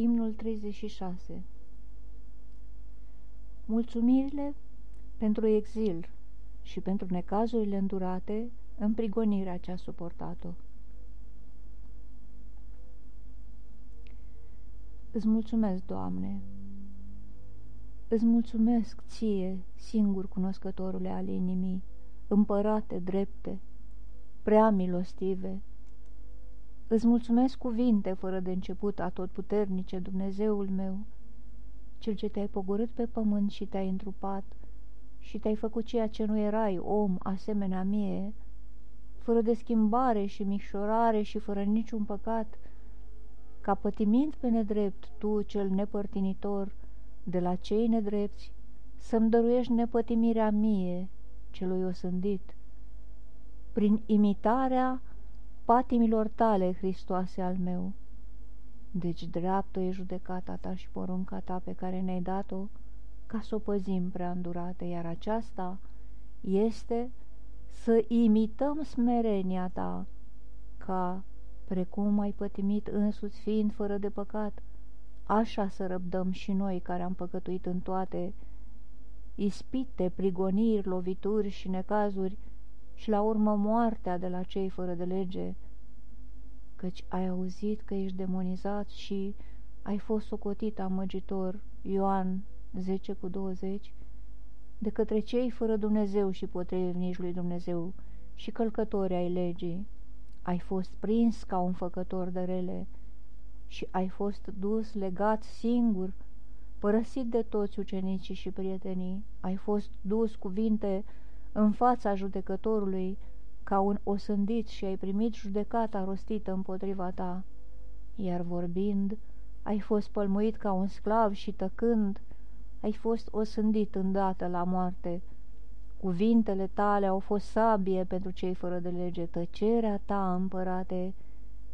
Imnul 36 Mulțumirile pentru exil și pentru necazurile îndurate în prigonirea ce a suportat-o. Îți mulțumesc, Doamne, îți mulțumesc ție, singur cunoscătorule al inimii, împărate drepte, prea milostive, Îți mulțumesc cuvinte fără de început a tot puternice Dumnezeul meu, Cel ce te-ai pogorât pe pământ și te-ai întrupat și te-ai făcut ceea ce nu erai om asemenea mie, fără de schimbare și micșorare și fără niciun păcat, ca pătimind pe nedrept tu, cel nepărtinitor, de la cei nedrepți, să-mi dăruiești nepătimirea mie, celui osândit, prin imitarea patimilor tale, Hristoase al meu. Deci dreaptă e judecata ta și porunca ta pe care ne-ai dat-o, ca să o păzim prea îndurate, iar aceasta este să imităm smerenia ta, ca, precum ai pătimit însuți fiind fără de păcat, așa să răbdăm și noi care am păcătuit în toate, ispite, prigoniri, lovituri și necazuri, și la urmă moartea de la cei fără de lege, căci ai auzit că ești demonizat și ai fost socotit amăgitor, Ioan 10 cu 20, de către cei fără Dumnezeu și potrivnici lui Dumnezeu și călcători ai legii, ai fost prins ca un făcător de rele și ai fost dus legat singur, părăsit de toți ucenicii și prietenii, ai fost dus cuvinte în fața judecătorului ca un osândit și ai primit judecata rostită împotriva ta, iar vorbind, ai fost pălmuit ca un sclav și tăcând, ai fost osândit îndată la moarte. Cuvintele tale au fost sabie pentru cei fără de lege, tăcerea ta, împărate,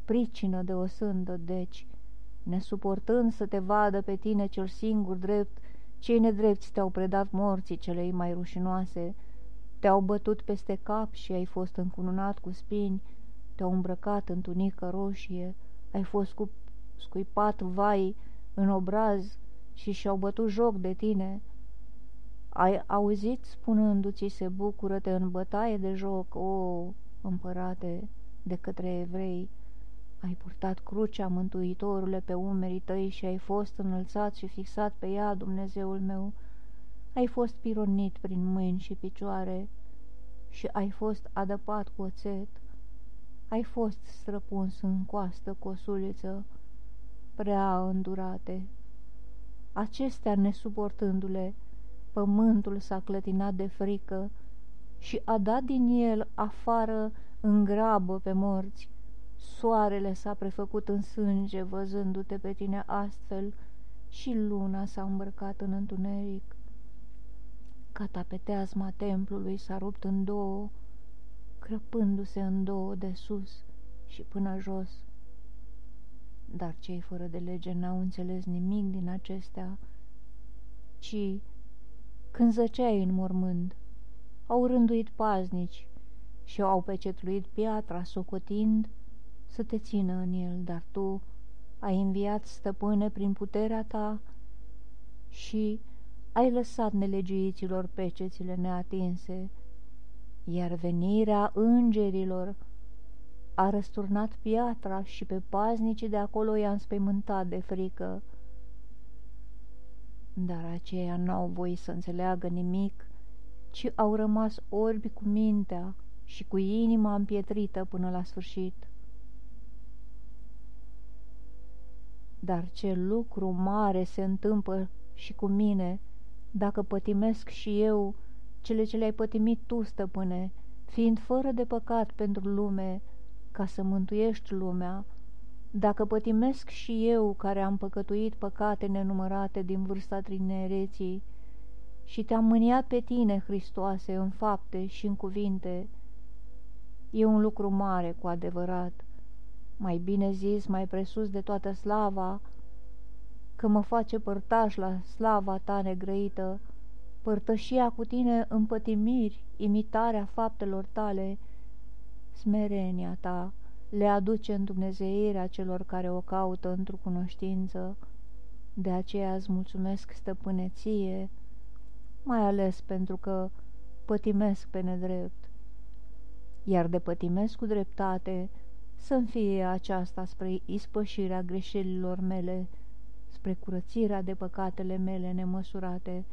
pricină de osândă, deci, nesuportând să te vadă pe tine cel singur drept, cei nedrepți te-au predat morții celei mai rușinoase, te-au bătut peste cap și ai fost încununat cu spini, te-au îmbrăcat în tunică roșie, ai fost cu scuipat vai în obraz și și-au bătut joc de tine. Ai auzit spunându-ți se bucură-te în bătaie de joc, o, împărate, de către evrei. Ai purtat crucea Mântuitorule pe umerii tăi și ai fost înălțat și fixat pe ea, Dumnezeul meu, ai fost pironit prin mâini și picioare și ai fost adăpat cu oțet, ai fost străpuns în coastă cu o suliță, prea îndurate. Acestea, nesuportându-le, pământul s-a clătinat de frică și a dat din el afară în grabă pe morți. Soarele s-a prefăcut în sânge văzându-te pe tine astfel și luna s-a îmbrăcat în întuneric. Catapeteazma templului s-a rupt în două, crăpându-se în două de sus și până jos. Dar cei fără de lege n-au înțeles nimic din acestea, ci, când zăceai în mormânt, au rânduit paznici și au pecetluit piatra, socotind să te țină în el, dar tu ai înviat, stăpâne, prin puterea ta și ai lăsat nelegiuiților pecețile neatinse, iar venirea îngerilor a răsturnat piatra și pe paznicii de acolo i-a înspăimântat de frică. Dar aceia n-au voie să înțeleagă nimic, ci au rămas orbi cu mintea și cu inima împietrită până la sfârșit. Dar ce lucru mare se întâmplă și cu mine, dacă pătimesc și eu cele ce le-ai pătimit tu, stăpâne, fiind fără de păcat pentru lume, ca să mântuiești lumea, dacă pătimesc și eu, care am păcătuit păcate nenumărate din vârsta trinereții, și te-am mâniat pe tine, Hristoase, în fapte și în cuvinte, e un lucru mare cu adevărat, mai bine zis, mai presus de toată slava, că mă face părtaș la slava ta negrăită, părtășia cu tine în pătimiri, imitarea faptelor tale, smerenia ta le aduce în dumnezeirea celor care o caută într-o cunoștință, De aceea îți mulțumesc, stăpâneție, mai ales pentru că pătimesc pe nedrept. Iar de pătimesc cu dreptate, să-mi fie aceasta spre ispășirea greșelilor mele, spre curățirea de păcatele mele nemăsurate,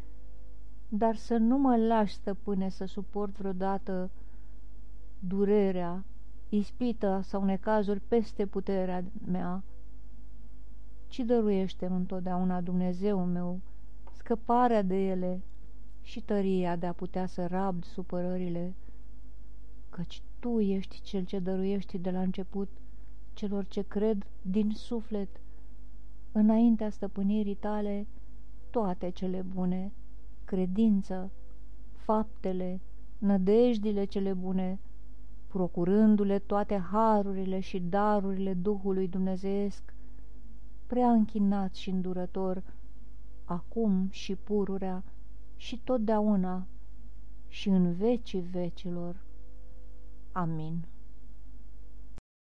dar să nu mă lași, stăpâne, să suport vreodată durerea, ispita sau necazuri peste puterea mea, ci dăruiește întotdeauna Dumnezeu meu scăparea de ele și tăria de a putea să rabd supărările, căci Tu ești Cel ce dăruiești de la început celor ce cred din suflet, înaintea stăpânirii Tale, toate cele bune, credință, faptele, nădejdile cele bune, procurându-le toate harurile și darurile Duhului Dumnezeesc, prea închinat și îndurător, acum și pururea și totdeauna și în vecii vecilor. Amin.